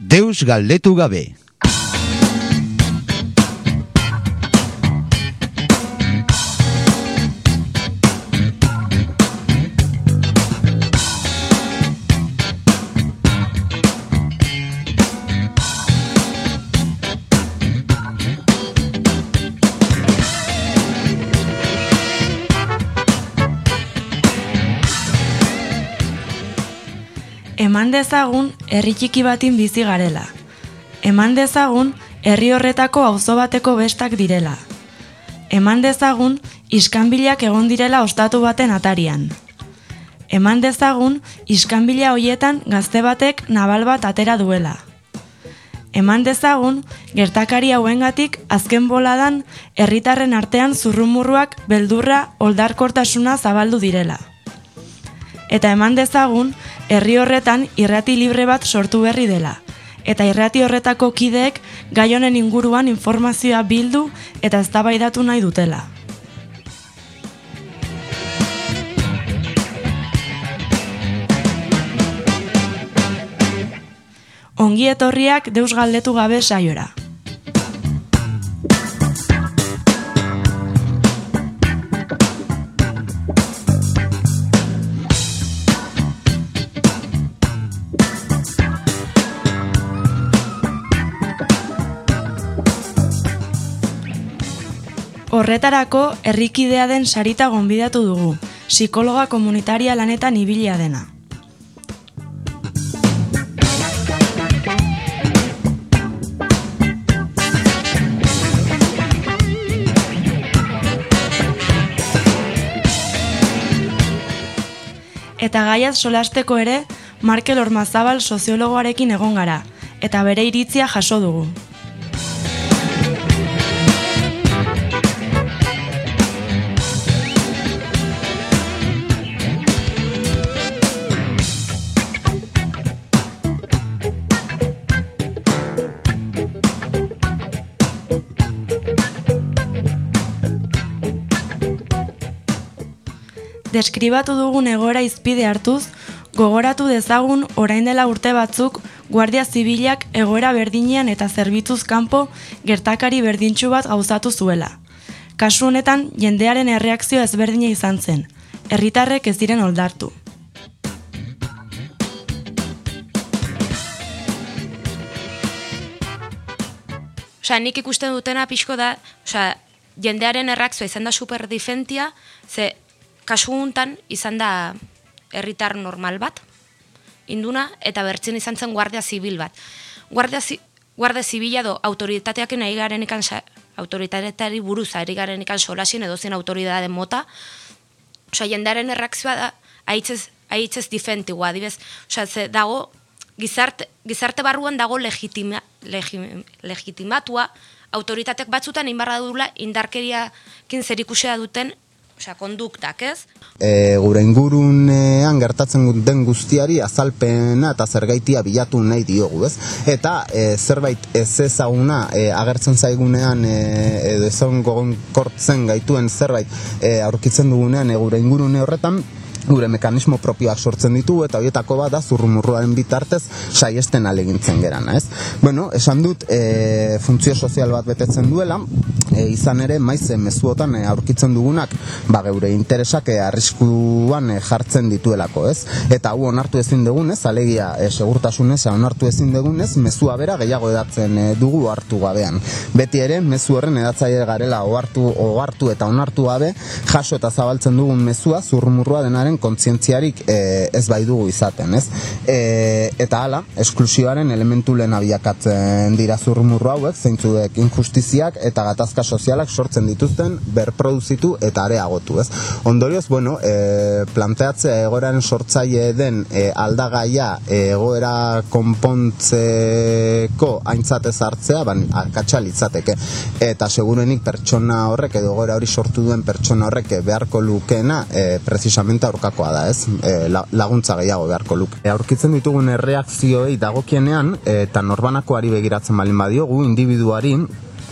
Deus galdetu gabe. Eman dezagun herri txiki batin bizi garela. Eman dezagun herri horretako auzo bateko bestak direla. Eman dezagun iskanbilak egon direla ostatu baten atarian. Eman dezagun iskanbila hoietan gazte batek nabal bat atera duela. Eman dezagun gertakari hauengatik azken boladan herritarren artean zurrumurruak beldurra oldarkortasuna zabaldu direla. Eta eman dezagun herri horretan irrati libre bat sortu berri dela. Eta irrati horretako kideek gai honen inguruan informazioa bildu eta eztabaidatu nahi dutela. Ongi etorriak deus galdetu gabe saiora. Horretarako herrikidea den sarita gonbidatu dugu, psikologa komunitaria lanetan ibilia dena. Eta gaiaz solasteko ere, Markel Ormazabal soziologoarekin egon gara, eta bere iritzia jaso dugu. Deskribatu dugun egora izpide hartuz, gogoratu dezagun orain dela urte batzuk Guardia Zibilak egoera berdinean eta zerbitzuz kanpo gertakari berdintxu bat gauzatu zuela. Kasu honetan jendearen erreakzio ezberdina izan zen, herritarrek ez diren oldartu. Osa, nik ikusten dutena pixko da, osa, jendearen erreakzioa izan da super difentia, ze kasu hontan izan da herritar normal bat, induna, eta bertzen izan zen guardia zibil bat. Guardia, zi, guardia zibila do autoritateak nahi garen ikan, autoritateari buruz ari garen ikan solasin edo zen autoridade mota, Osa, jendearen erreakzioa da, aitzez, aitzez difentigua, adibez, osa, ze dago, gizarte, gizarte barruan dago legitima, legim, legitimatua, autoritateak batzutan inbarra dula indarkeriakin zerikusea duten osea, konduktak, ez? E, gure ingurunean gertatzen den guztiari azalpena eta zergaitia bilatu nahi diogu, ez? Eta e, zerbait ez ezaguna e, agertzen zaigunean e, edo ezon kortzen gaituen zerbait e, aurkitzen dugunean e, gure ingurune horretan gure mekanismo propioak sortzen ditu eta horietako bat da zurrumurruaren bitartez saiesten alegintzen geran, ez? Bueno, esan dut e, funtzio sozial bat betetzen duela, e, izan ere maiz mezuotan e, aurkitzen dugunak ba geure interesak e, arriskuan e, jartzen dituelako, ez? Eta hu onartu ezin dugunez, alegia e, segurtasunez onartu ezin dugunez, mezua bera gehiago edatzen e, dugu hartu gabean. Beti ere, mezu horren edatzaile garela ohartu, ohartu eta onartu gabe, jaso eta zabaltzen dugun mezua zurrumurrua denaren kontzientziarik e, ez bai dugu izaten, ez? E, eta hala, esklusioaren elementu lehen abiakatzen dira zurrumurru hauek, zeintzuek injustiziak eta gatazka sozialak sortzen dituzten berproduzitu eta areagotu, ez? Ondorioz, bueno, e, planteatzea egoeraren sortzaile den e, aldagaia egoera konpontzeko aintzatez hartzea, ban, akatsa litzateke. Eta segurenik pertsona horrek edo egoera hori sortu duen pertsona horrek beharko lukena e, precisamente aurka aurkakoa da, ez? E, laguntza gehiago beharko luk. E, aurkitzen ditugun erreakzioei dagokienean eta norbanakoari begiratzen balin badiogu individuari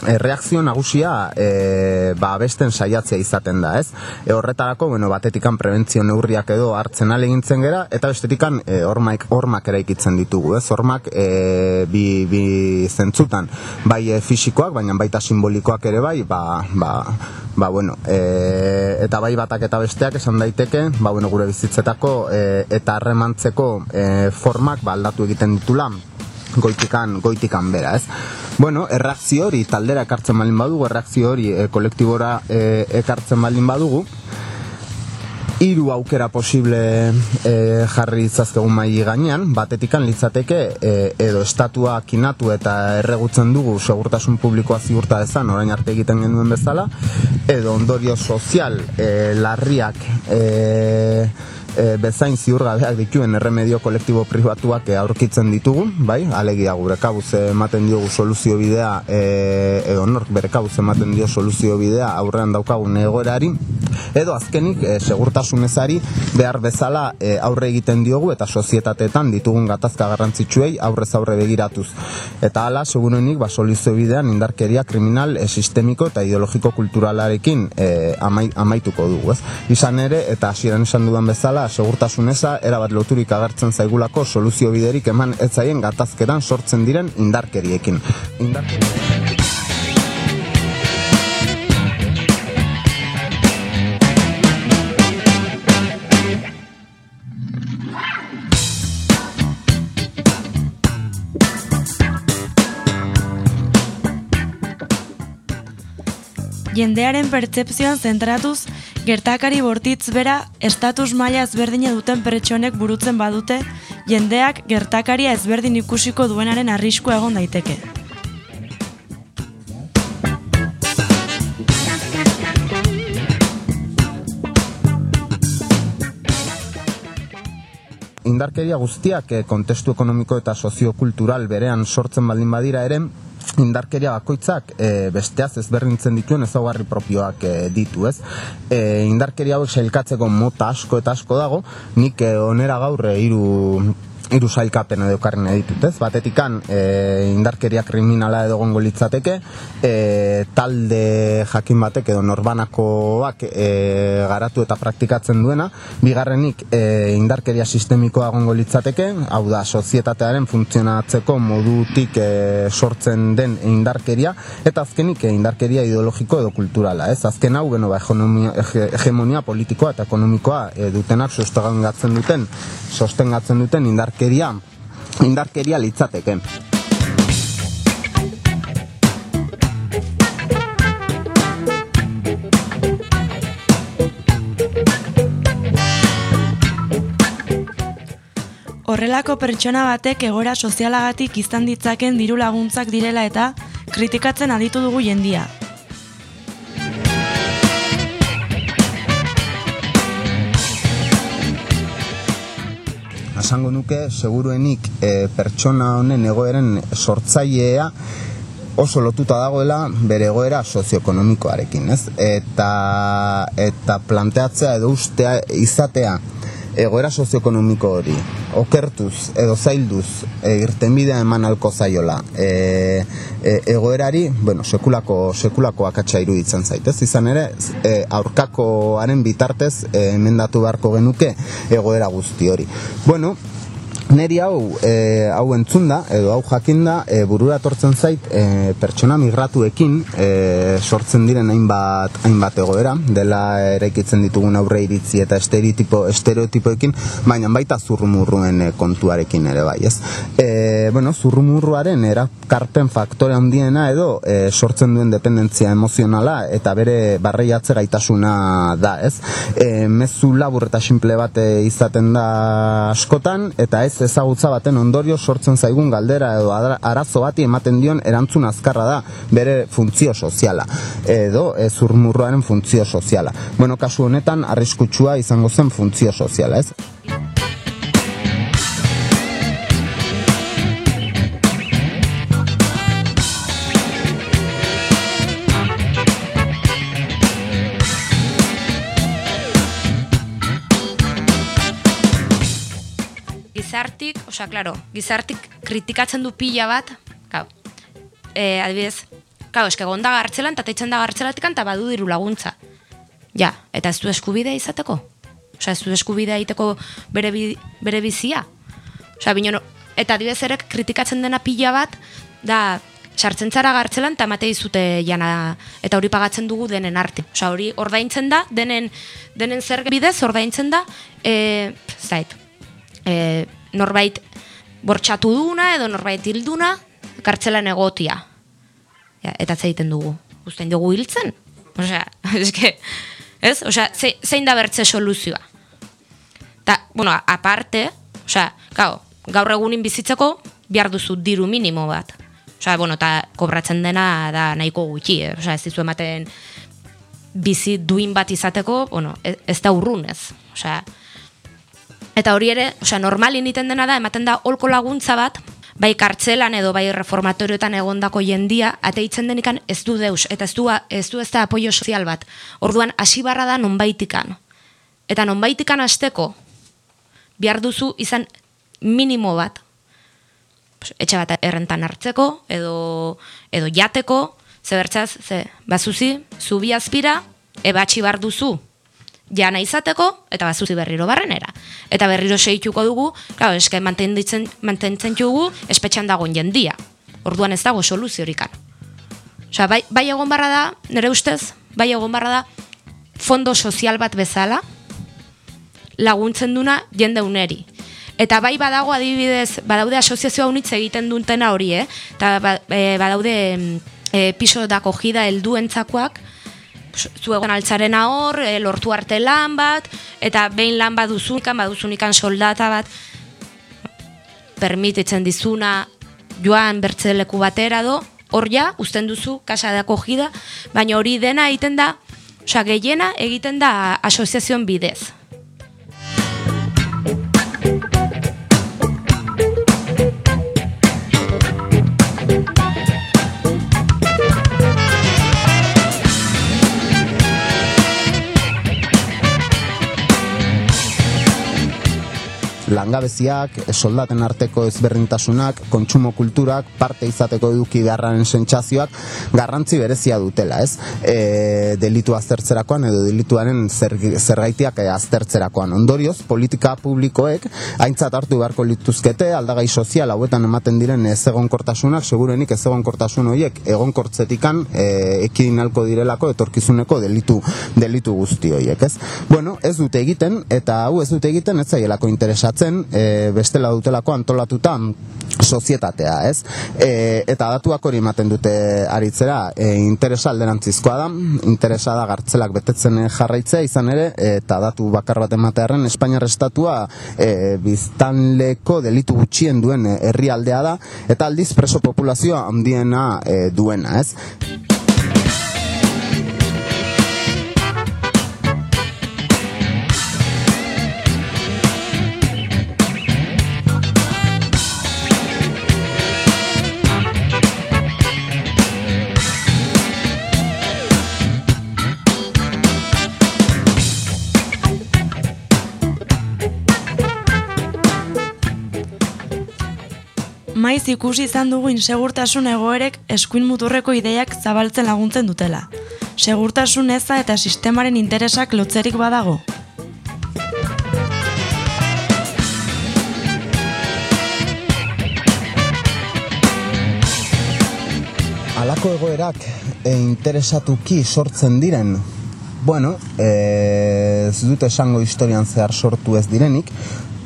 e, reakzio nagusia e, ba, besten saiatzea izaten da, ez? E, horretarako, bueno, batetikan prebentzio neurriak edo hartzen alegintzen gera, eta bestetikan e, ormaik, ormak eraikitzen ditugu, ez? Ormak e, bi, bi zentzutan, bai e, fisikoak, baina baita simbolikoak ere bai, ba, ba, ba bueno, e, eta bai batak eta besteak esan daiteke, ba, bueno, gure bizitzetako e, eta harremantzeko e, formak ba, aldatu egiten ditula, goitikan, goitikan bera, ez? Bueno, erreakzio hori taldera ekartzen balin badugu, erreakzio hori e, kolektibora e, ekartzen balin badugu, hiru aukera posible e, jarri itzazkegun mai gainean, batetikan litzateke e, edo estatua kinatu eta erregutzen dugu segurtasun publikoa ziurta dezan, orain arte egiten genuen bezala, edo ondorio sozial e, larriak e, e, bezain ziurgabeak dituen erremedio kolektibo pribatuak e, aurkitzen ditugu, bai? Alegia gure kabuz ematen diogu soluzio bidea e, edo nork bere kabuz ematen dio soluzio bidea aurrean daukagun egoerari edo azkenik e, segurtasunezari behar bezala e, aurre egiten diogu eta sozietateetan ditugun gatazka garrantzitsuei aurrez aurre begiratuz. Eta hala, segurenik, ba, soluzio bidean indarkeria kriminal e, sistemiko eta ideologiko kulturalarekin e, amaituko dugu, ez? Izan ere, eta hasieran esan dudan bezala, segurtasun eza erabat loturik agertzen zaigulako soluzio biderik eman ez zaien gatazkeran sortzen diren indarkeriekin. Indarkeriekin. jendearen pertsepzioan zentratuz, gertakari bortitz bera estatus maila ezberdina duten pertsonek burutzen badute, jendeak gertakaria ezberdin ikusiko duenaren arrisku egon daiteke. Indarkeria guztiak eh, kontestu ekonomiko eta soziokultural berean sortzen baldin badira ere, indarkeria bakoitzak e, besteaz ezberdintzen dituen ezaugarri propioak e, ditu, ez? E, indarkeria hauek sailkatzeko mota asko eta asko dago, nik e, onera gaur hiru hiru sailkapen edo karren editut, ez? Batetikan e, indarkeria kriminala edo gongo litzateke, e, talde jakin batek edo norbanakoak e, garatu eta praktikatzen duena, bigarrenik e, indarkeria sistemikoa gongo litzateke, hau da, sozietatearen funtzionatzeko modutik e, sortzen den indarkeria, eta azkenik e, indarkeria ideologiko edo kulturala, ez? Azken hau, beno, ba, hegemonia politikoa eta ekonomikoa e, dutenak sostengatzen duten, sostengatzen duten indar indarkeria indarkeria litzateke. Horrelako pertsona batek egora sozialagatik izan ditzaken diru laguntzak direla eta kritikatzen aditu dugu jendia. Esango nuke seguruenik e, pertsona honen egoeren sortzailea oso lotuta dagoela bere egoera sozioekonomikoarekin, ez? Eta eta planteatzea edo ustea izatea egoera sozioekonomiko hori okertuz edo zailduz e, irtenbidea eman alko zaiola e, e, egoerari, bueno, sekulako sekulako akatsa iruditzen zaitez izan ere, e, aurkakoaren bitartez e, emendatu beharko genuke egoera guzti hori. Bueno, Neri hau, e, hau entzunda, edo hau jakinda, e, burura tortzen zait e, pertsona migratuekin e, sortzen diren hainbat, hainbat egoera, dela eraikitzen ditugun aurre iritzi eta estereotipo, estereotipoekin, baina baita zurrumurruen e, kontuarekin ere bai, ez? E, bueno, zurrumurruaren erakarpen faktore handiena edo e, sortzen duen dependentzia emozionala eta bere barrei atzera itasuna da, ez? E, mezu labur eta simple bate izaten da askotan, eta ez ezagutza baten ondorio sortzen zaigun galdera edo arazo bati ematen dion erantzun azkarra da bere funtzio soziala edo ezurmurroaren funtzio soziala. Bueno, kasu honetan arriskutsua izango zen funtzio soziala, ez? Osea, claro, gizartik kritikatzen du pila bat, gau, e, adibidez, Kau, eske egon da gartzelan, eta teitzen da gartzelatik eta badu diru laguntza. Ja, eta ez du eskubidea izateko. Osea, ez du eskubidea egiteko bere, bi, bere bizia. Osea, bino, eta adibidez ere kritikatzen dena pila bat, da, sartzen zara gartzelan eta emate dizute jana eta hori pagatzen dugu denen arte. Osea, hori ordaintzen da, denen, denen zer bidez ordaintzen da, e, zait, e, norbait bortxatu duna edo norbait hilduna kartzelan egotia. Ja, eta zeiten dugu. Uzten dugu hiltzen? Osea, eske, ez? Osea, ze, zein da bertze soluzioa? Ta, bueno, aparte, osea, gau, gaur egunin bizitzeko, behar duzu diru minimo bat. Osea, bueno, eta kobratzen dena da nahiko gutxi, eh? Osea, ez dizu ematen bizi duin bat izateko, bueno, ez, ez da urrun ez. Osea, eta hori ere, osea, normal initen dena da, ematen da holko laguntza bat, bai kartzelan edo bai reformatorioetan egondako jendia, ateitzen denikan ez du deus, eta ez du, ez du ez da apoio sozial bat. Orduan, hasi barra da nonbaitikan. Eta nonbaitikan hasteko behar duzu izan minimo bat, etxe bat errentan hartzeko, edo, edo jateko, ze bertzaz, ze, bazuzi, zubi azpira, ebatxi bar duzu, jana izateko, eta bazuzi berriro barrenera. Eta berriro seituko dugu, claro, eske mantentzen, mantentzen dugu, espetxan dagoen jendia. Orduan ez dago soluziorikan. Osea, bai, bai egon barra da, nire ustez, bai egon barra da, fondo sozial bat bezala, laguntzen duna jende uneri. Eta bai badago adibidez, badaude asoziazioa unitz egiten dutena hori, eh? Eta ba, e, badaude e, piso da kogida helduentzakoak, zuegon altzaren hor, e, lortu arte lan bat, eta behin lan bat duzunikan, baduzunikan soldata bat, permititzen dizuna joan bertzeleku batera do, hor ja, usten duzu, kasa da kogida, baina hori dena egiten da, osea, gehiena egiten da asoziazioan bidez. Langabeziak, soldaten arteko ezberdintasunak, kontsumo kulturak, parte izateko eduki beharraren sentsazioak garrantzi berezia dutela, ez? E, delitu aztertzerakoan edo delituaren zer, zergaitiak aztertzerakoan. Ondorioz, politika publikoek aintzat hartu beharko lituzkete, aldagai sozial hauetan ematen diren ez egonkortasunak, segurenik ez egonkortasun horiek egonkortzetikan e, ekidin alko direlako etorkizuneko delitu, delitu guzti horiek, ez? Bueno, ez dute egiten, eta hau ez dute egiten, ez zaielako interesat antolatzen e, bestela dutelako antolatuta sozietatea, ez? E, eta datuak hori ematen dute aritzera, e, interesa alderantzizkoa da, interesa da gartzelak betetzen jarraitzea izan ere, eta datu bakar bat ematearen Espainiar estatua e, biztanleko delitu gutxien duen herrialdea da, eta aldiz preso populazioa handiena e, duena, ez? Ikusi izan dugu insegurtasun egoerek eskuin muturreko ideiak zabaltzen laguntzen dutela. Segurtasun eza eta sistemaren interesak lotzerik badago. Alako egoerak e, interesatuki sortzen diren, bueno, ez dute esango historian zehar sortu ez direnik,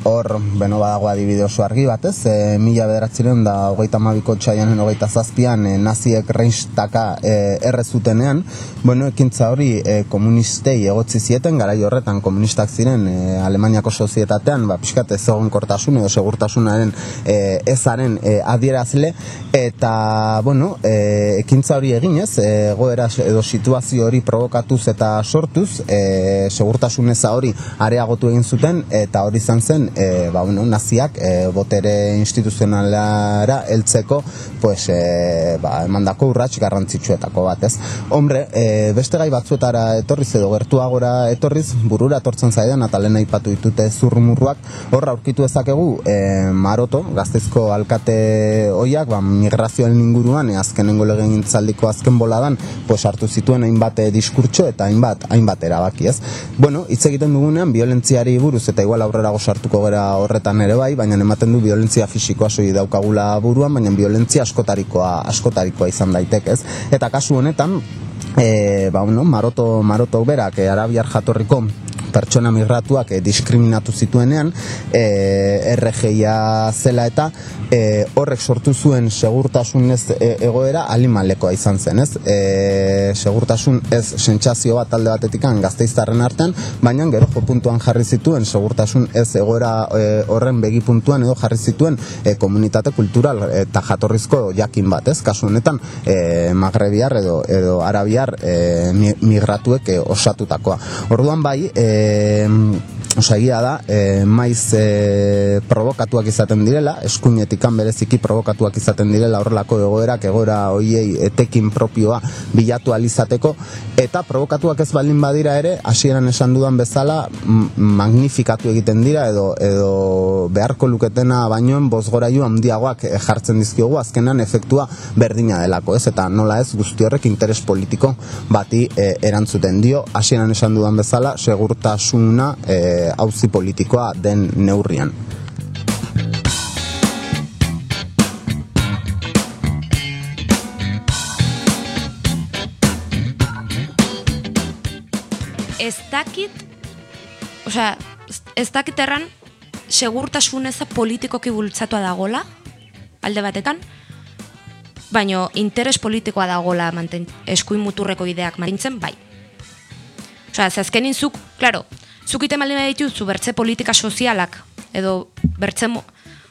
hor, beno badago adibide oso argi bat, ez? E, mila bederatzireun da hogeita mabiko txaianen hogeita zazpian e, naziek reinstaka e, errezutenean, bueno, ekintza hori e, komunistei egotzi zieten, gara horretan komunistak ziren e, Alemaniako sozietatean, ba, pixkat ez egon kortasun edo segurtasunaren e, ezaren e, adierazle, eta, bueno, e, ekintza hori eginez, e, goera edo situazio hori provokatuz eta sortuz, e, segurtasun eza hori areagotu egin zuten, eta hori izan zen e, ba, bueno, naziak e, botere instituzionalara heltzeko pues, e, ba, emandako urrats garrantzitsuetako bat, ez? Hombre, e, beste gai batzuetara etorriz edo gertuagora etorriz, burura etortzen zaidan, eta lehen aipatu ditute zurrumurruak, horra aurkitu ezakegu e, maroto, gaztezko alkate hoiak, ba, migrazioen inguruan, e, azkenengo legen azken boladan, pues, hartu zituen hainbat diskurtso eta hainbat, hainbat erabaki, ez? Bueno, hitz egiten dugunean, violentziari buruz, eta igual aurrera sartuko gara horretan ere bai, baina ematen du violentzia fisikoa soi daukagula buruan, baina violentzia askotarikoa askotarikoa izan daitek, ez? Eta kasu honetan, e, ba, no, maroto, maroto berak, e, arabiar jatorriko pertsona migratuak e, diskriminatu zituenean e, RGIa zela eta e, horrek sortu zuen segurtasun ez e, egoera alimalekoa izan zen, ez? E, segurtasun ez sentsazio bat talde batetikan gazteiztarren artean, baina gero jo puntuan jarri zituen segurtasun ez egoera e, horren begi puntuan edo jarri zituen e, komunitate kultural eta jatorrizko jakin bat, ez? Kasu honetan e, magrebiar edo, edo arabiar e, migratuek e, osatutakoa. Orduan bai, e, Osa, egia da, e, maiz e, provokatuak izaten direla, eskuinetikan bereziki provokatuak izaten direla horrelako egoerak, egoera hoiei etekin propioa bilatu alizateko, eta provokatuak ez baldin badira ere, hasieran esan dudan bezala, magnifikatu egiten dira, edo, edo beharko luketena bainoen bozgoraiu handiagoak jartzen dizkiogu, azkenan efektua berdina delako, ez? Eta nola ez guzti horrek interes politiko bati e, erantzuten dio, hasieran esan dudan bezala, segurtasuna, e, hauzi politikoa den neurrian. Ez dakit, osea, ez dakit erran, segurtasun eza politikoki bultzatua dagola, alde batekan, baino interes politikoa dagola manten, eskuin muturreko ideak mantintzen, bai. Osea, zazkenin zuk, klaro, zuk ite maldin zu bertze politika sozialak, edo bertze,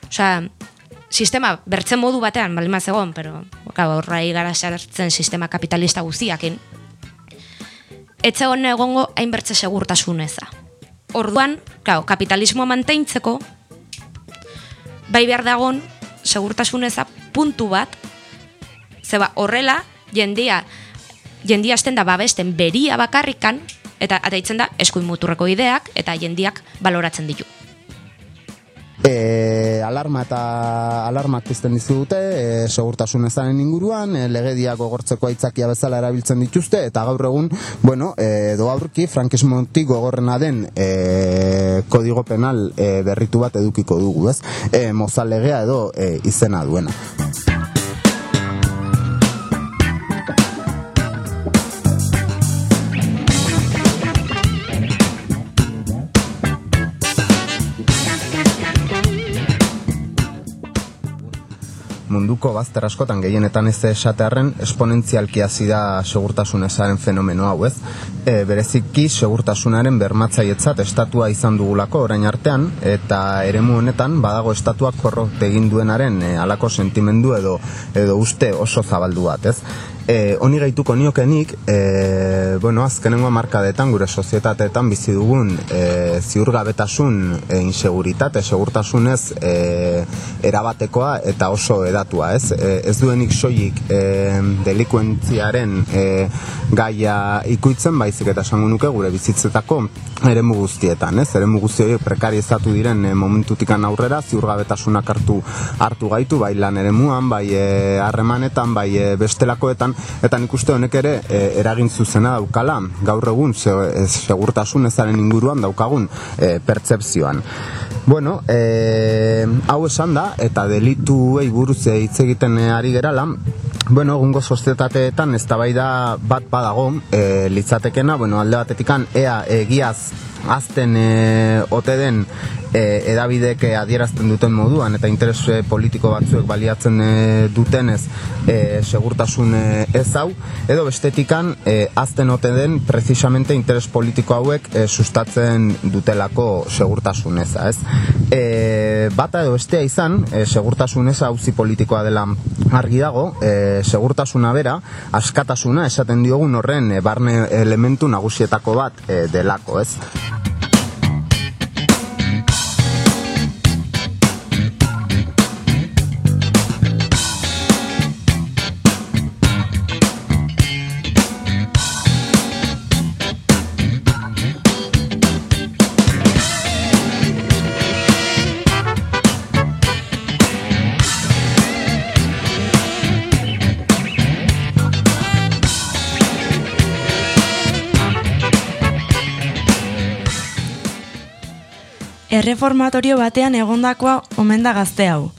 osea, sistema bertze modu batean, baldin egon, pero, oka, horra gara sartzen sistema kapitalista guztiakin, etze hon egongo hain bertze segurtasuneza. Orduan, claro, kapitalismoa mantentzeko, bai behar dagon, segurtasuneza puntu bat, zeba horrela, jendia, jendia esten da babesten beria bakarrikan, eta ataitzen da eskuin muturreko ideak eta jendiak baloratzen ditu. E, alarma eta alarmak pizten dizu dute, e, segurtasun ezaren inguruan, e, legediak gogortzeko aitzakia bezala erabiltzen dituzte, eta gaur egun, bueno, e, do aurki, frankismontik gogorrena den e, kodigo penal e, berritu bat edukiko dugu, ez? E, mozalegea edo e, izena duena. Munduko bazter askotan gehienetan ez esatearren esponentzialki hasi da segurtasun ezaren fenomeno hau, ez? E, bereziki segurtasunaren bermatzailetzat estatua izan dugulako orain artean eta eremu honetan badago estatuak korrot egin duenaren e, alako sentimendu edo edo uste oso zabaldu bat, ez? E, honi gaituko niokenik, e, bueno, azkenengo markadetan, gure sozietateetan bizi dugun e, ziurgabetasun e, inseguritate, segurtasunez e, erabatekoa eta oso edatua, ez? E, ez duenik soilik e, delikuentziaren e, gaia ikuitzen, baizik eta esango nuke gure bizitzetako eremu guztietan, ez? Eremu guzti hori prekarizatu diren e, momentutikan aurrera, ziurgabetasunak hartu hartu gaitu, bai lan eremuan, bai harremanetan, bai e, bestelakoetan, eta nik uste honek ere e, eragin zuzena daukala gaur egun ze, segurtasun ezaren inguruan daukagun e, pertsepzioan. Bueno, e, hau esan da, eta delitu buruz hitz egiten ari gerala, bueno, egungo sozietateetan ez da bat badago, e, litzatekena, bueno, alde batetikan, ea egiaz azten e, ote den e, edabidek adierazten duten moduan eta interes e, politiko batzuek baliatzen e, dutenez e, segurtasun e, ez hau edo bestetikan e, azten ote den precisamente interes politiko hauek e, sustatzen dutelako segurtasun eza ez? E, bata edo bestea izan e, segurtasun eza hauzi politikoa dela argi dago e, segurtasuna bera askatasuna esaten diogun horren e, barne elementu nagusietako bat e, delako ez erreformatorio batean egondakoa omen da gazte hau.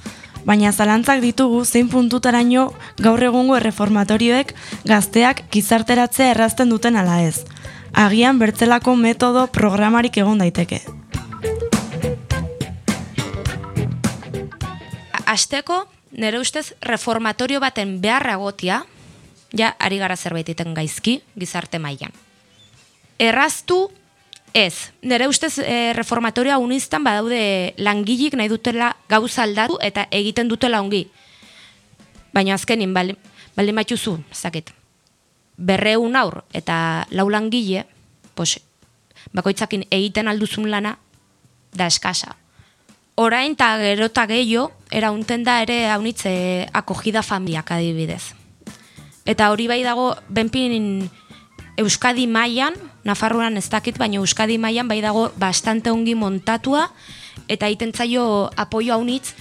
Baina zalantzak ditugu zein puntutaraino gaur egungo erreformatorioek gazteak gizarteratzea errazten duten ala ez. Agian bertzelako metodo programarik egon daiteke. Asteko, nire ustez, reformatorio baten beharra gotia, ja, ari gara zerbait iten gaizki, gizarte mailan. Erraztu, ez. Nire ustez, e, reformatorioa uniztan badaude langilik nahi dutela gauza aldatu eta egiten dutela ongi. Baina azkenin, bali, bali matxuzu, zakit, berreun aur eta lau langile, pos, bakoitzakin egiten alduzun lana, da eskasa. Orain eta gero eta gehiago, eraunten da ere haunitze akogida familiak adibidez. Eta hori bai dago, benpin Euskadi mailan Nafarroan ez dakit, baina Euskadi mailan bai dago bastante ongi montatua, eta egiten zaio apoio haunitz,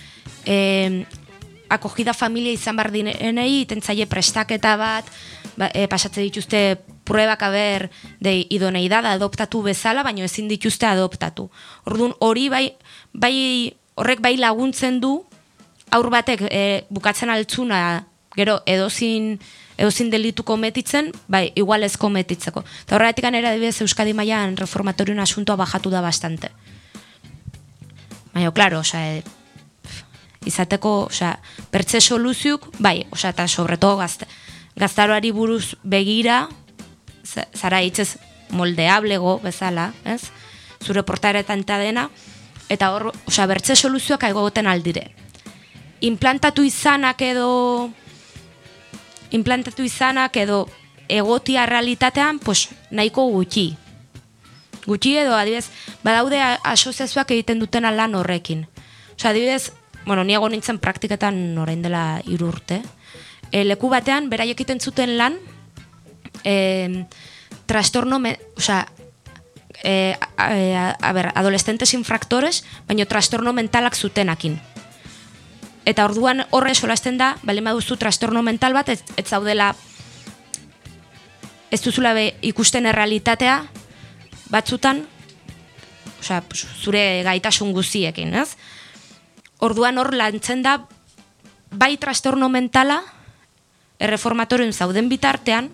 e, akogida familia izan bar dinenei, egiten zaie prestaketa bat, ba, e, pasatze dituzte pruebak aber de idoneidad adoptatu bezala, baina ezin dituzte adoptatu. Orduan hori bai, bai horrek bai laguntzen du aur batek e, bukatzen altzuna gero edozin edozin delitu kometitzen, bai, igual ez kometitzeko. Eta horretik anera dibidez Euskadi mailan reformatoriun asuntoa bajatu da bastante. Baina, klaro, oza, e, izateko, oza, pertze soluziuk, bai, oza, eta sobreto gazte, gaztaroari buruz begira, zara hitzez moldeablego bezala, ez? Zure portaretan eta dena, eta hor, osea, bertze soluzioak egoten aldire. Implantatu izanak edo implantatu izanak edo egotia realitatean, pues, nahiko gutxi. Gutxi edo, adibidez, badaude asoziazioak egiten duten lan horrekin. Osa, adibidez, bueno, niago nintzen praktiketan orain dela irurte. E, leku batean, beraiek egiten zuten lan, e, trastorno, osa, e, a, a, a ber, adolescentes infractores, baina trastorno mentalak zutenakin. Eta orduan horre solasten da, bale baduzu trastorno mental bat, ez, ez zaudela ez duzula be, ikusten errealitatea batzutan, osea, zure gaitasun guziekin, ez? Orduan hor lantzen da, bai trastorno mentala, erreformatorioen zauden bitartean,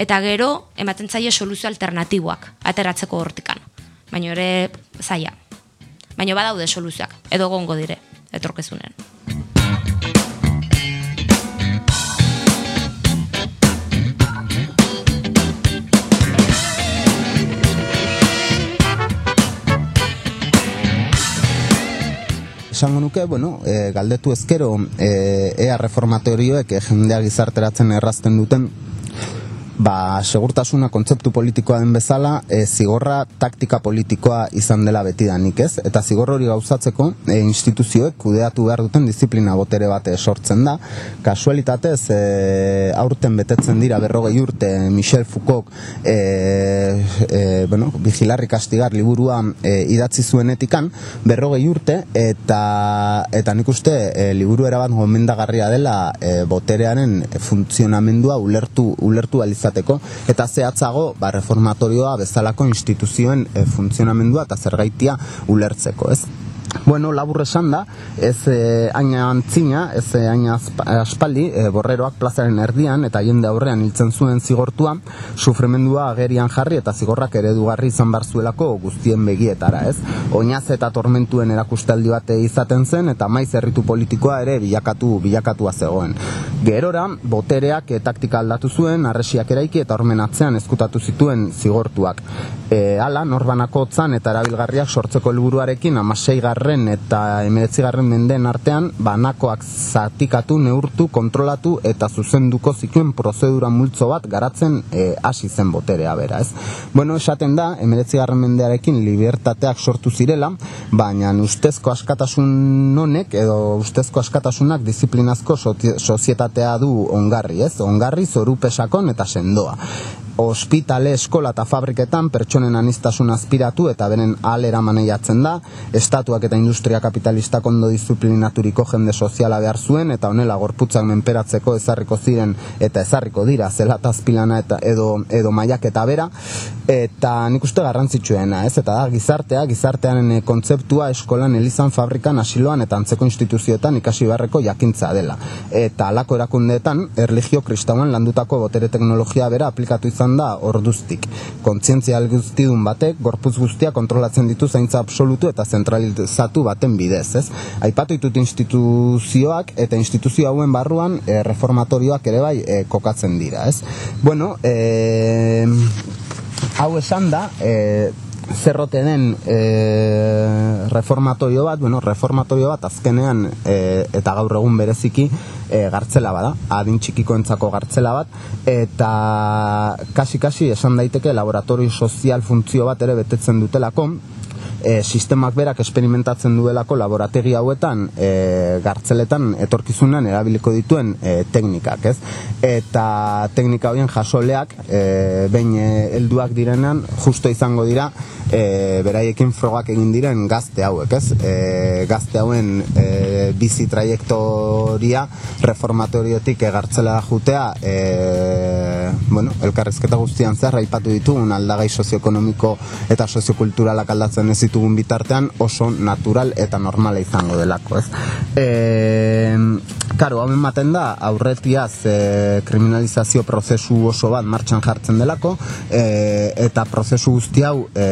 eta gero ematen zaie soluzio alternatiboak ateratzeko hortikan. Baina ere zaia. Baina badaude soluzioak, edo gongo dire etorkezunen. Esango nuke, bueno, e, galdetu ezkero, e, ea reformatorioek e, jendea gizarteratzen errazten duten ba, segurtasuna kontzeptu politikoa den bezala, e, zigorra taktika politikoa izan dela beti nik ez? Eta zigor hori gauzatzeko e, instituzioek kudeatu behar duten disiplina botere bate sortzen da. Kasualitatez, e, aurten betetzen dira berrogei urte Michel Foucault e, e, bueno, vigilarri kastigar liburua e, idatzi zuenetikan, berrogei urte, eta, eta nik uste e, liburu erabat gomendagarria dela e, boterearen funtzionamendua ulertu, ulertu alizan izateko eta zehatzago ba, reformatorioa bezalako instituzioen e, funtzionamendua eta zergaitia ulertzeko, ez? Bueno, labur esan da, ez eh, aina antzina, ez eh, aina aspaldi, eh, borreroak plazaren erdian eta jende aurrean hiltzen zuen zigortua, sufrimendua agerian jarri eta zigorrak eredugarri izan barzuelako guztien begietara, ez? Oinaz eta tormentuen erakustaldi bate izaten zen eta maiz herritu politikoa ere bilakatu bilakatua zegoen. Gerora, botereak e, taktika aldatu zuen, arresiak eraiki eta hormen atzean eskutatu zituen zigortuak. E, ala, norbanako otzan eta erabilgarriak sortzeko helburuarekin amasei garren eta emeretzi garren mendeen artean banakoak zatikatu, neurtu, kontrolatu eta zuzenduko zituen prozedura multzo bat garatzen e, hasi zen boterea bera, ez? Bueno, esaten da, emeretzi garren mendearekin libertateak sortu zirela, baina ustezko askatasun honek edo ustezko askatasunak disiplinazko sozietatea du ongarri, ez? Ongarri zoru pesakon eta sendoa ospitale, eskola eta fabriketan pertsonen anistasun azpiratu eta beren alera maneiatzen da, estatuak eta industria kapitalistak ondo disiplinaturiko jende soziala behar zuen eta honela gorputzak menperatzeko ezarriko ziren eta ezarriko dira zelatazpilana eta edo, edo maiak eta bera eta nik uste garrantzitsuena, ez? Eta da, gizartea, gizartearen eh, kontzeptua eskolan, elizan, fabrikan, asiloan eta antzeko instituzioetan ikasi beharreko jakintza dela. Eta alako erakundeetan, erligio kristauan landutako botere teknologia bera aplikatu izan da orduztik. Kontzientzia guztidun batek, gorpuz guztia kontrolatzen ditu zaintza absolutu eta zentralizatu baten bidez, ez? Aipatu ditut instituzioak eta instituzio hauen barruan e, reformatorioak ere bai e, kokatzen dira, ez? Bueno, e, hau esan da, e, zerrote den e, reformatorio bat, bueno, reformatorio bat azkenean e, eta gaur egun bereziki e, gartzela bada, adin txikiko entzako gartzela bat, eta kasi-kasi esan daiteke laboratorio sozial funtzio bat ere betetzen dutelako, e, sistemak berak esperimentatzen duelako laborategi hauetan e, gartzeletan etorkizunan erabiliko dituen e, teknikak, ez? Eta teknika horien jasoleak e, behin e, helduak direnan justo izango dira e, beraiekin frogak egin diren gazte hauek, ez? E, gazte hauen e, bizi trajektoria reformatoriotik egartzela jutea e, bueno, elkarrezketa guztian zer aipatu ditugun aldagai sozioekonomiko eta soziokulturalak aldatzen ez ditugun bitartean oso natural eta normala izango delako, ez? E, karo, hau ematen da, aurretiaz e, kriminalizazio prozesu oso bat martxan jartzen delako, e, eta prozesu guzti hau, e,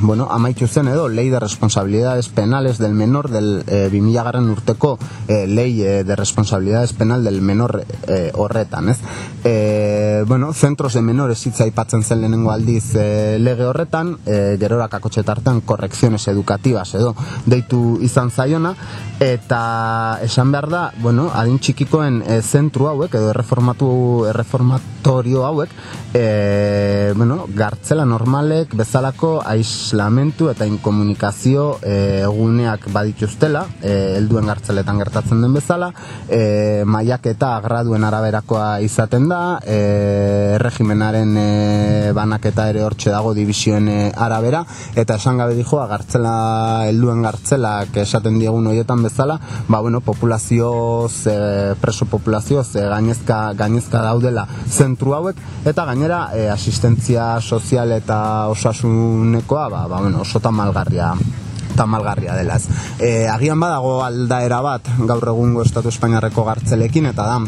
bueno, amaitu zen edo, lei de responsabilidades penales del menor del e, 2000 garren urteko e, lei e, de responsabilidades penal del menor e, horretan, ez? E, bueno, centros de menores hitza aipatzen zen lehenengo aldiz e, lege horretan, e, gerora kakotxetartan korrekziones edukativas edo deitu izan zaiona, eta esan behar da, bueno, adin txikikoen e, zentru hauek, edo erreformatu, erreformatorio hauek, e, bueno, gartzela normalek bezalako aislamentu eta inkomunikazio e, eguneak badituztela, e, helduen gartzeletan gertatzen den bezala, e, maiak eta graduen araberakoa izaten da, e, regimenaren e, banaketa ere hortxe dago divisioen e, arabera, eta esan gabe dijoa gartzela, helduen gartzelak esaten diegun horietan bezala, ba bueno, populazioz, e, preso populazioz, e, gainezka, gainezka daudela zentru hauek, eta gainera e, asistentzia sozial eta osasunekoa, ba, ba bueno, oso tamalgarria tamalgarria dela ez. E, agian badago aldaera bat gaur egungo Estatu Espainiarreko gartzelekin eta da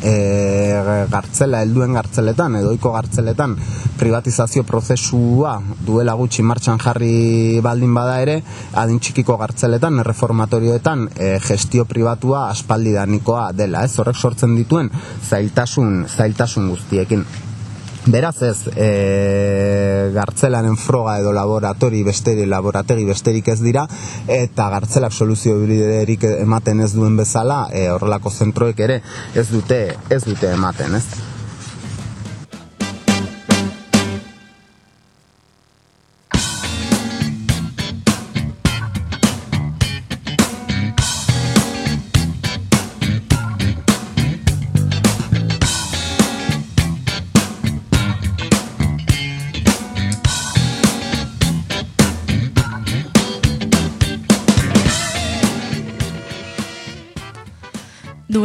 e, gartzela, helduen gartzeletan, edoiko gartzeletan, privatizazio prozesua duela gutxi martxan jarri baldin bada ere, adin txikiko gartzeletan, reformatorioetan, e, gestio pribatua aspaldidanikoa dela, ez horrek sortzen dituen zailtasun, zailtasun guztiekin. Beraz ez, e, gartzelaren froga edo laboratori besteri, laborategi besterik ez dira, eta gartzelak soluzio biderik ematen ez duen bezala, e, horrelako zentroek ere ez dute, ez dute ematen, ez?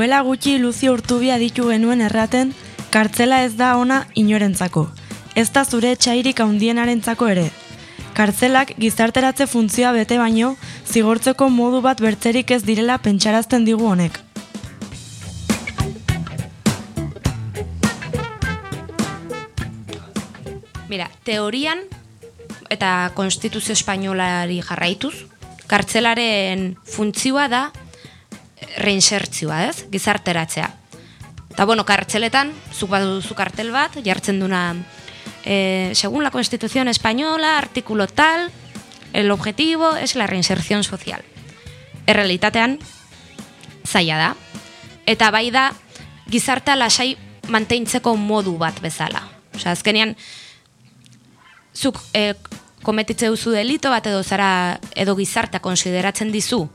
Duela gutxi Luzio Urtubia ditu genuen erraten, kartzela ez da ona inorentzako. Ez da zure txairik haundienarentzako ere. Kartzelak gizarteratze funtzioa bete baino, zigortzeko modu bat bertzerik ez direla pentsarazten digu honek. Mira, teorian eta konstituzio espainolari jarraituz, kartzelaren funtzioa da reinsertzioa, ez? Gizarteratzea. Eta bueno, kartzeletan, zuk baduzu kartel bat, jartzen duna, eh, según la Constitución Española, artículo tal, el objetivo es la reinserción social. Errealitatean, zaila da. Eta bai da, gizartea lasai manteintzeko modu bat bezala. Osea, azkenean, zuk eh, kometitze duzu delito bat edo zara edo gizartea konsideratzen dizu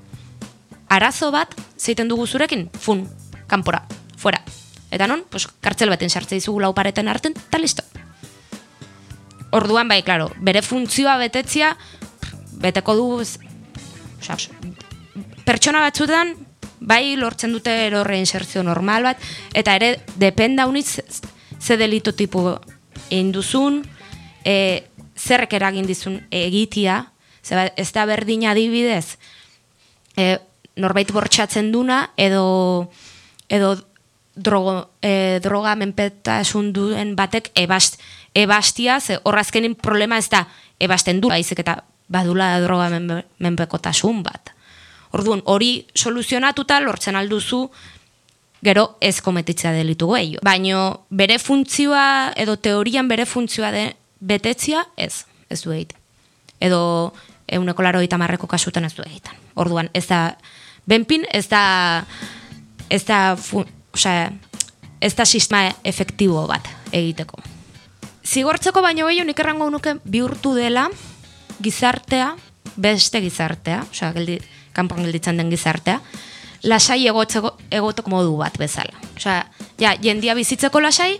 arazo bat zeiten dugu zurekin, fun, kanpora, fuera. Eta non, pues, kartzel baten sartze dizugu lau pareten arten, eta listo. orduan bai, claro, bere funtzioa betetzia beteko du osea, pertsona batzuetan bai lortzen dute erorre insertzio normal bat eta ere dependa unitz ze delitu tipu egin duzun e, zerrek eragin dizun egitia ze ba, ez da berdin adibidez e, norbait bortxatzen duna edo edo drogo, e, droga menpetasun duen batek ebast, ebastia, ze horrazkenin problema ez da ebasten du, baizik eta badula droga menpe- menpekotasun bat. Orduan, hori soluzionatuta lortzen alduzu gero ez kometitzea delitu gehiago. Baino bere funtzioa, edo teorian bere funtzioa de betetzia, ez, ez du egiten. Edo euneko laro marreko kasutan ez du egiten. Orduan, ez da, benpin ez da, ez da, osea, ez da sistema efektibo bat egiteko. Zigortzeko baino gehiago nik errango nuke bihurtu dela gizartea, beste gizartea, osea, geldi, kanpoan gelditzen den gizartea, lasai egotzeko, egoteko modu bat bezala. Osea, ja, jendia bizitzeko lasai,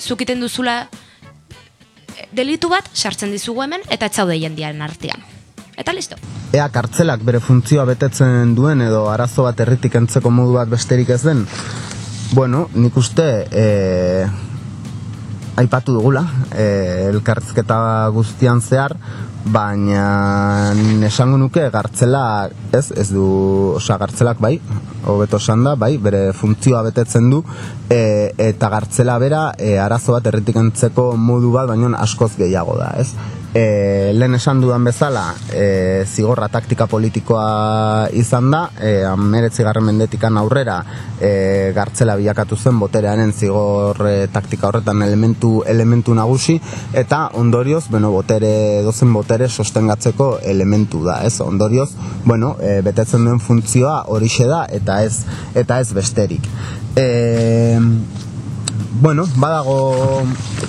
zukiten duzula eh, delitu bat, sartzen dizugu hemen, eta ez zaude jendiaren artean. Eta listo. Ea kartzelak bere funtzioa betetzen duen edo arazo bat herritik entzeko modu bat besterik ez den. Bueno, nik uste e, aipatu dugula e, elkarrizketa guztian zehar, baina esango nuke gartzela ez, ez du, osea gartzelak bai, hobeto esan da, bai, bere funtzioa betetzen du, e, eta gartzela bera e, arazo bat entzeko modu bat, baina askoz gehiago da, ez? E, lehen esan dudan bezala e, zigorra taktika politikoa izan da e, ameretzigarren mendetikan aurrera e, gartzela bilakatu zen boterearen zigor e, taktika horretan elementu elementu nagusi eta ondorioz, bueno, botere dozen botere sostengatzeko elementu da, ez? Ondorioz, bueno, e, betetzen duen funtzioa horixe da eta ez eta ez besterik. E, bueno, badago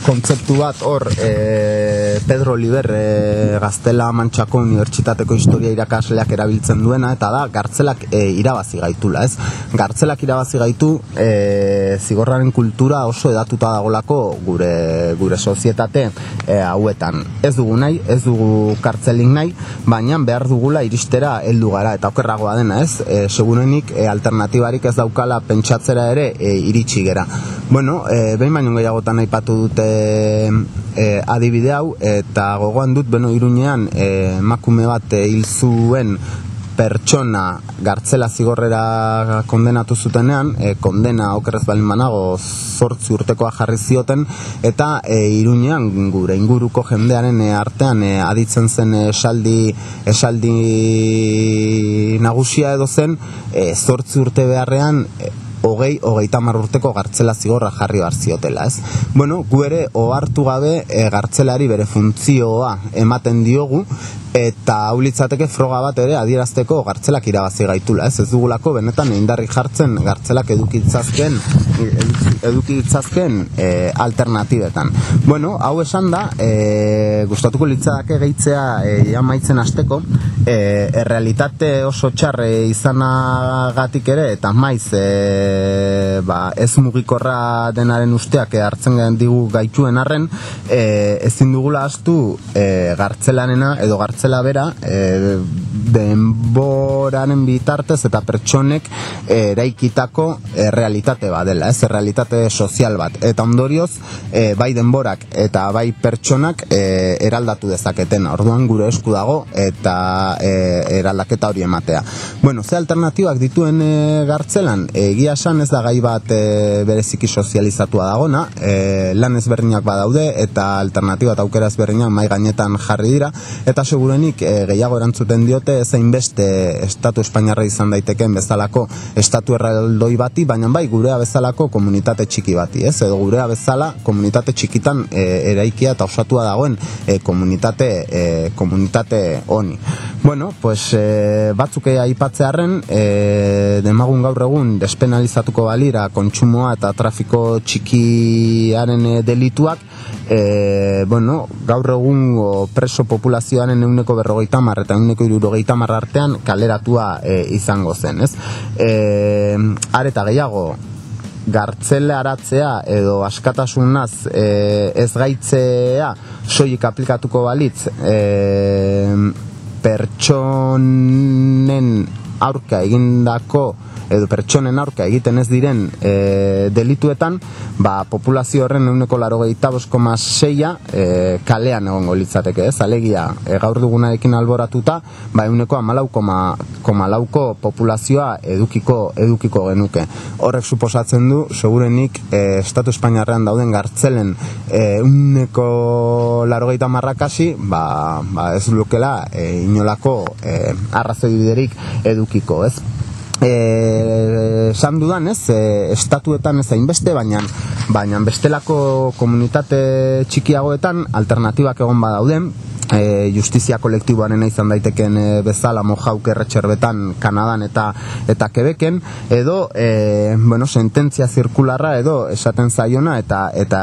kontzeptu bat hor e, Pedro Oliver e, Gaztela Mantxako Unibertsitateko Historia irakasleak erabiltzen duena eta da gartzelak e, irabazi gaitula, ez? Gartzelak irabazi gaitu e, zigorraren kultura oso edatuta dagolako gure gure sozietate e, hauetan. Ez dugu nahi, ez dugu kartzelik nahi, baina behar dugula iristera heldu gara eta okerragoa dena, ez? E, segurenik e, alternatibarik ez daukala pentsatzera ere e, iritsi gera. Bueno, e, behin baino gehiagotan aipatu dute e, adibide hau eta gogoan dut beno iruñean e, emakume bat hil zuen pertsona gartzela zigorrera kondenatu zutenean, e, kondena okerrez balin banago zortzi urtekoa jarri zioten, eta e, iruñean gure inguruko jendearen e, artean e, aditzen zen esaldi, esaldi nagusia edo zen, e, zortzi urte beharrean, e, hogei, hogeita urteko gartzela zigorra jarri behar ziotela, ez? Bueno, gu ere, ohartu gabe e, gartzelari bere funtzioa ematen diogu, eta hau litzateke froga bat ere adierazteko gartzelak irabazi gaitula, ez? Ez dugulako benetan indarri jartzen gartzelak edukitzazken edukitzazken e, alternatibetan. Bueno, hau esan da, e, gustatuko litzadake gehitzea e, amaitzen hasteko, e, errealitate oso txarre izanagatik ere, eta maiz e, ba, ez mugikorra denaren usteak e, hartzen digu gaituen arren, e, ezin dugula astu e, gartzelanena edo gartzela bera e, denboraren bitartez eta pertsonek eraikitako e, realitate bat dela, ez realitate sozial bat. Eta ondorioz, e, bai denborak eta bai pertsonak e, eraldatu dezaketen. Orduan gure esku dago eta e, eraldaketa hori ematea. Bueno, ze alternatibak dituen e, gartzelan, egia esan ez da gai bat e, bereziki sozializatua dagona, e, lan ezberdinak badaude eta alternatiba eta aukera ezberdinak mai gainetan jarri dira, eta segurenik e, gehiago erantzuten diote ezain beste estatu espainiarra izan daiteken bezalako estatu erraldoi bati, baina bai gurea bezalako komunitate txiki bati, ez? Edo gurea bezala komunitate txikitan e, eraikia eta osatua dagoen e, komunitate e, komunitate honi. Bueno, pues e, batzuk aipatzearren e, demagun gaur egun despenalizatuko balira kontsumoa eta trafiko txikiaren e, delituak e, bueno, gaur egungo preso populazioaren euneko berrogeita mar eta euneko irurogeita mar artean kaleratua e, izango zen, ez? E, areta gehiago, gartzele aratzea edo askatasunaz e, ez gaitzea soilik aplikatuko balitz e, pertsonen aurka egindako edo pertsonen aurka egiten ez diren e, delituetan, ba, populazio horren euneko laro koma seia e, kalean egongo litzateke, ez? Alegia, e, gaur dugunarekin alboratuta, ba, euneko amalau koma, koma lauko populazioa edukiko, edukiko genuke. Horrek suposatzen du, segurenik, e, Estatu Espainiarrean dauden gartzelen e, euneko laro marrakasi, ba, ba, ez lukela e, inolako e, arrazoi biderik edukiko, ez? Eh esan dudan, ez, e, estatuetan ez hainbeste, baina baina bestelako komunitate txikiagoetan alternatibak egon badauden, e, justizia kolektiboaren izan daiteken e, bezala mojauk erretxerbetan Kanadan eta eta Quebecen edo e, bueno, sententzia zirkularra edo esaten zaiona eta eta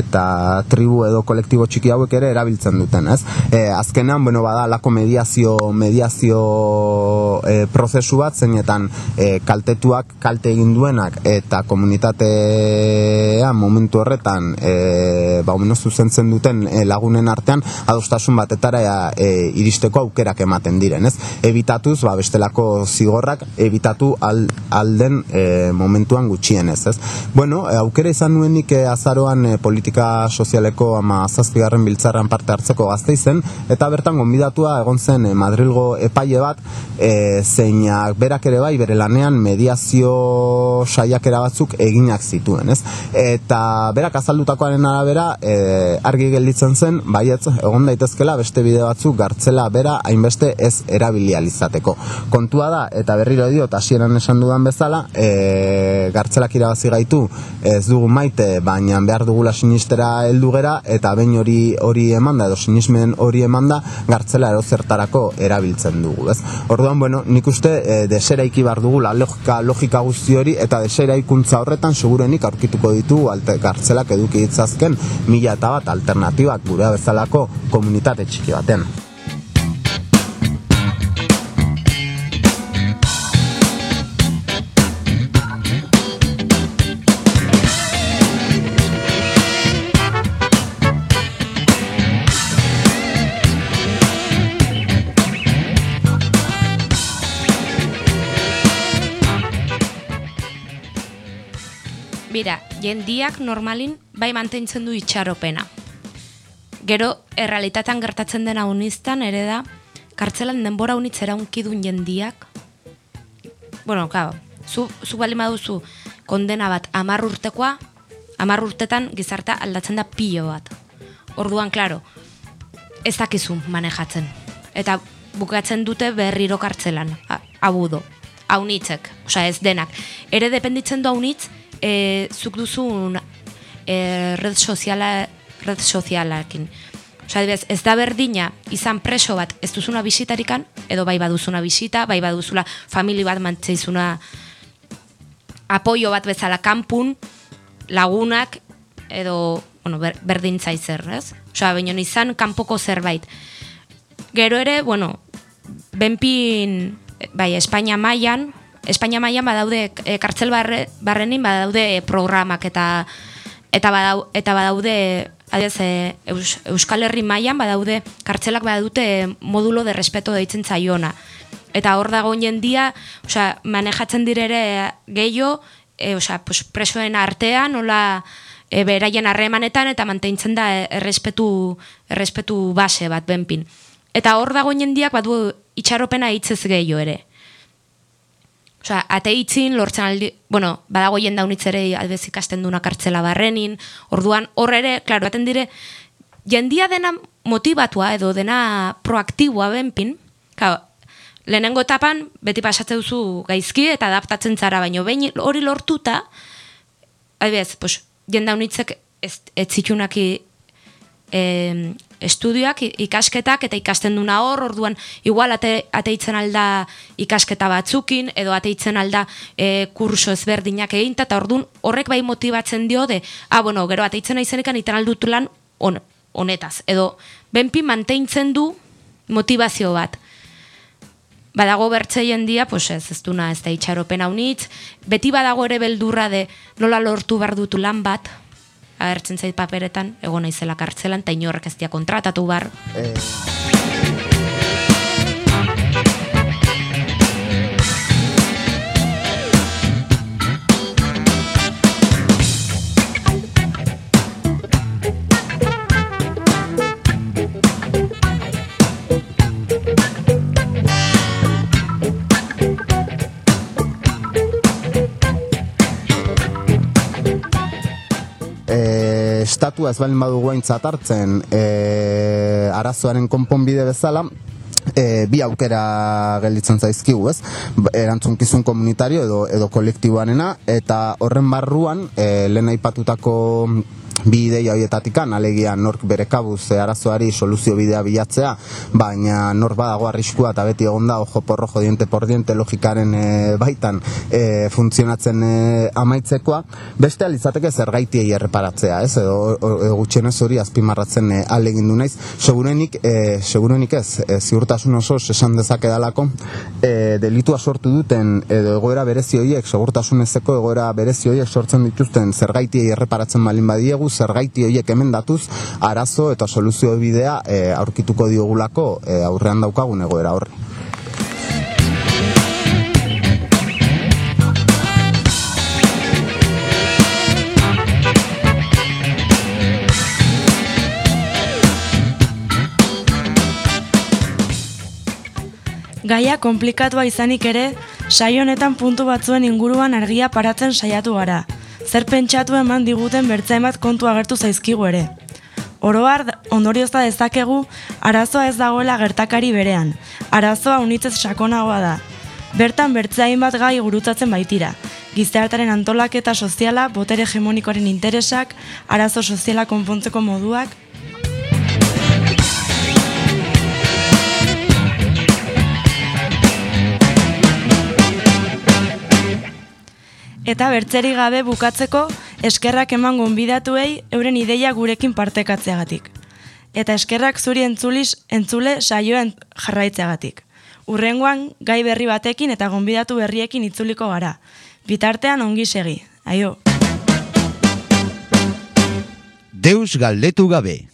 eta tribu edo kolektibo txiki hauek ere erabiltzen duten, ez? E, azkenean, bueno, bada lako mediazio mediazio e, prozesu bat zeinetan e, kaltetuak kalte egin duenak eta komunitatea momentu horretan e, ba, zuzentzen duten e, lagunen artean adostasun bat batetara e, iristeko aukerak ematen diren, ez? Ebitatuz, ba, bestelako zigorrak, ebitatu al, alden e, momentuan gutxienez, ez? Bueno, e, aukera izan nuenik e, azaroan e, politika sozialeko ama zazpigarren biltzarran parte hartzeko gazte izen, eta bertan gonbidatua egon zen e, Madrilgo epaile bat, e, zeinak berak ere bai, bere lanean mediazio saiakera batzuk eginak zituen, ez? Eta berak azaldutakoaren arabera, e, argi gelditzen zen, baietz, egon daitezkela, beste bide batzuk gartzela bera hainbeste ez erabilializateko. Kontua da, eta berriro dio, eta hasieran esan dudan bezala, e, gartzelak irabazi gaitu ez dugu maite, baina behar dugula sinistera heldu gera, eta behin hori hori emanda, edo sinismen hori emanda, gartzela erozertarako erabiltzen dugu. Ez? Orduan, bueno, nik uste e, desera bar dugula logika, logika guzti hori, eta desera ikuntza horretan, segurenik aurkituko ditu alte, gartzelak eduki ditzazken mila eta bat alternatibak gure bezalako komunitate txiki baten. Bira, jendiak normalin bai mantentzen du itxaropena. Gero, errealitatean gertatzen dena uniztan, ere da, kartzelan denbora unitzera unkidun jendiak. Bueno, kau, zu, zu bali maduzu kondena bat amar urtekoa, amar urtetan gizarta aldatzen da pilo bat. Orduan, klaro, ez dakizu manejatzen. Eta bukatzen dute berriro kartzelan, abudo, haunitzek, osea ez denak. Ere dependitzen du haunitz, e, zuk duzun e, red soziala red sozialakin. Osa, ez da berdina izan preso bat ez duzuna bisitarikan, edo bai baduzuna bisita, bai baduzula famili bat mantzeizuna apoio bat bezala kanpun, lagunak, edo bueno, ber, berdintza izer, ez? Osa, baina izan kanpoko zerbait. Gero ere, bueno, benpin, bai, Espainia mailan, Espainia mailan badaude e, kartzel barre, barrenin badaude programak eta eta badau, eta badaude adez, e, Euskal Herri mailan badaude kartzelak badute modulo de respeto deitzen zaiona. Eta hor dago jendia, osea, manejatzen direre gehiago, e, osea, pues, presoen artean, nola e, beraien harremanetan eta mantentzen da errespetu, errespetu base bat benpin. Eta hor dago jendiak badu itxaropena hitzez gehiago ere. Osa, ate itzin, lortzen aldi, bueno, badago jenda unitzere aldez ikasten duna kartzela barrenin, orduan, horre ere, klaro, baten dire, jendia dena motibatua edo dena proaktiboa benpin, kao, lehenengo etapan, beti pasatze duzu gaizki eta adaptatzen zara, baino behin hori lortuta, adibez, pues, jenda unitzek ez, ez zitsunaki e, estudioak, ikasketak eta ikasten duna hor, orduan igual ate, ateitzen alda ikasketa batzukin, edo ateitzen alda e, kurso ezberdinak egin, eta orduan horrek bai motibatzen dio de, ah, bueno, gero ateitzen aizenekan iten aldut lan on, honetaz, edo benpi manteintzen du motivazio bat. badago bertzeien dia, pues ez ez duna ez da itxaropen haunitz, beti badago ere beldurra de nola lortu behar dutu lan bat, agertzen zait paperetan, egon naizela kartzelan, eta inorrek ez dia kontratatu bar. Eh, estatua ez baldin badugu aintzat hartzen e, arazoaren konponbide bezala e, bi aukera gelditzen zaizkigu, ez? B- Erantzunkizun komunitario edo edo kolektiboarena eta horren barruan e, lehen aipatutako bi ideia horietatikan, alegia nork bere kabuz e, arazoari soluzio bidea bilatzea, baina nor badago arriskua eta beti egon da ojo por ojo diente por diente logikaren e, baitan e, funtzionatzen e, amaitzekoa, beste alitzateke zergaitiei erreparatzea, ez? Edo, edo gutxienez hori azpimarratzen e, alegindu naiz, segurenik, e, segurenik ez, e, ziurtasun oso esan dezakedalako, e, delitua sortu duten edo egoera berezi horiek, segurtasunezeko egoera berezi horiek sortzen dituzten zergaitiei erreparatzen balin badiegu, zergaiti horiek emendatuz, arazo eta soluzio bidea e, aurkituko diogulako e, aurrean daukagun egoera horri. Gaia komplikatua izanik ere, saio honetan puntu batzuen inguruan argia paratzen saiatu gara. Zer pentsatu eman diguten bertzain bat kontu agertu zaizkigu ere. Oroar ondoriozta dezakegu arazoa ez dagoela gertakari berean. Arazoa unitzez sakonagoa da. Bertan bertzain bat gai gurutzatzen baitira. Gizartaren antolaketa soziala, botere hegemonikoaren interesak, arazo soziala konpontzeko moduak, Eta bertzeri gabe bukatzeko eskerrak eman gonbidatuei euren ideia gurekin partekatzeagatik. Eta eskerrak zuri entzulis, entzule saioen jarraitzeagatik. Urrengoan gai berri batekin eta gonbidatu berriekin itzuliko gara. Bitartean ongi segi. Aio. Deus galdetu gabe.